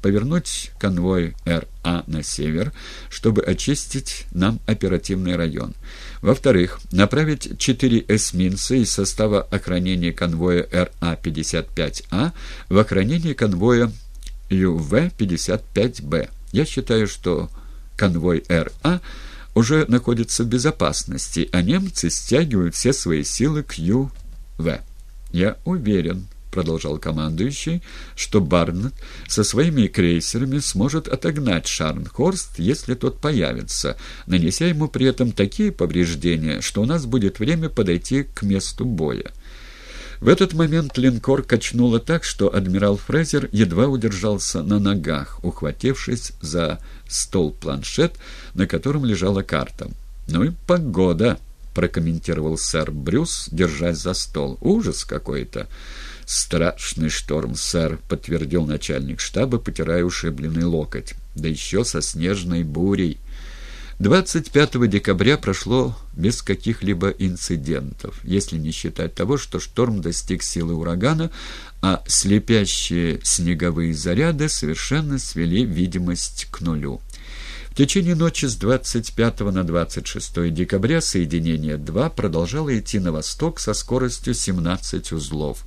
повернуть конвой РА на север, чтобы очистить нам оперативный район. Во-вторых, направить четыре эсминца из состава охранения конвоя РА-55А в охранение конвоя ЮВ-55Б. Я считаю, что конвой РА уже находится в безопасности, а немцы стягивают все свои силы к ЮВ. Я уверен, — продолжал командующий, — что Барнетт со своими крейсерами сможет отогнать Шарнхорст, если тот появится, нанеся ему при этом такие повреждения, что у нас будет время подойти к месту боя. В этот момент линкор качнуло так, что адмирал Фрезер едва удержался на ногах, ухватившись за стол-планшет, на котором лежала карта. «Ну и погода!» — прокомментировал сэр Брюс, держась за стол. «Ужас какой-то!» «Страшный шторм, сэр», — подтвердил начальник штаба, потирая ушибленный локоть. «Да еще со снежной бурей». 25 декабря прошло без каких-либо инцидентов, если не считать того, что шторм достиг силы урагана, а слепящие снеговые заряды совершенно свели видимость к нулю. В течение ночи с 25 на 26 декабря соединение 2 продолжало идти на восток со скоростью 17 узлов.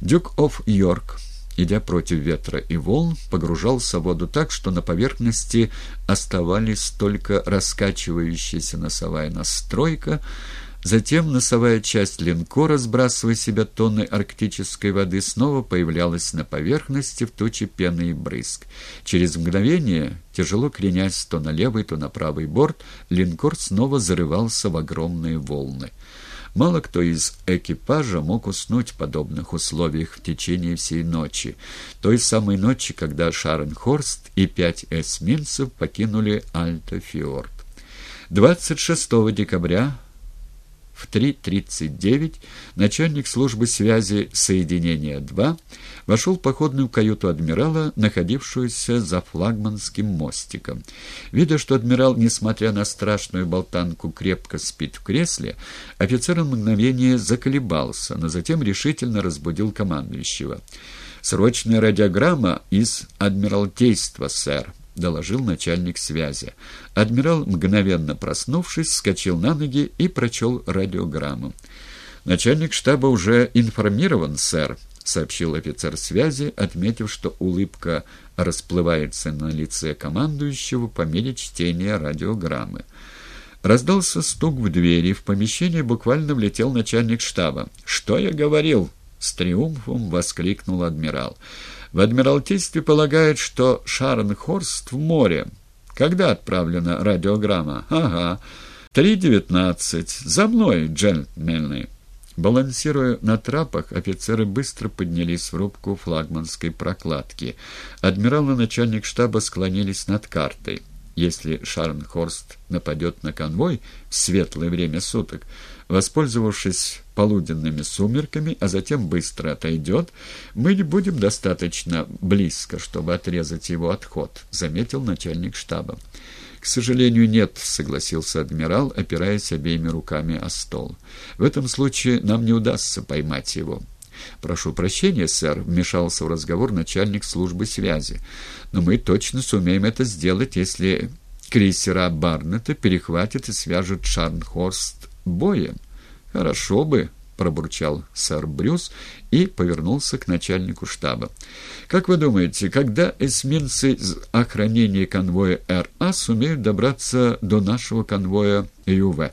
Дюк оф Йорк, идя против ветра и волн, погружался в воду так, что на поверхности оставались только раскачивающаяся носовая настройка, Затем носовая часть линкора, сбрасывая себя тонны арктической воды, снова появлялась на поверхности в туче пены и брызг. Через мгновение, тяжело кренясь то на левый, то на правый борт, линкор снова зарывался в огромные волны. Мало кто из экипажа мог уснуть в подобных условиях в течение всей ночи, той самой ночи, когда Шаренхорст и пять эсминцев покинули Альтофьорд. 26 декабря в 3.39 начальник службы связи «Соединения-2» вошел в походную каюту адмирала, находившуюся за флагманским мостиком. Видя, что адмирал, несмотря на страшную болтанку, крепко спит в кресле, офицер мгновение заколебался, но затем решительно разбудил командующего. «Срочная радиограмма из Адмиралтейства, сэр», — доложил начальник связи. Адмирал, мгновенно проснувшись, вскочил на ноги и прочел радиограмму. «Начальник штаба уже информирован, сэр», — сообщил офицер связи, отметив, что улыбка расплывается на лице командующего по мере чтения радиограммы. Раздался стук в двери, в помещение буквально влетел начальник штаба. «Что я говорил?» — с триумфом воскликнул адмирал. В Адмиралтействе полагают, что Шарнхорст в море. Когда отправлена радиограмма? Ага. 3.19. За мной, джентльмены. Балансируя на трапах, офицеры быстро поднялись в рубку флагманской прокладки. Адмирал и начальник штаба склонились над картой если Шарнхорст нападет на конвой в светлое время суток, воспользовавшись полуденными сумерками, а затем быстро отойдет, мы не будем достаточно близко, чтобы отрезать его отход», — заметил начальник штаба. «К сожалению, нет», — согласился адмирал, опираясь обеими руками о стол. «В этом случае нам не удастся поймать его». «Прошу прощения, сэр», — вмешался в разговор начальник службы связи. «Но мы точно сумеем это сделать, если крейсера Барнета перехватят и свяжут Шарнхорст боем». «Хорошо бы», — пробурчал сэр Брюс и повернулся к начальнику штаба. «Как вы думаете, когда эсминцы из охранения конвоя РА сумеют добраться до нашего конвоя ЮВ?»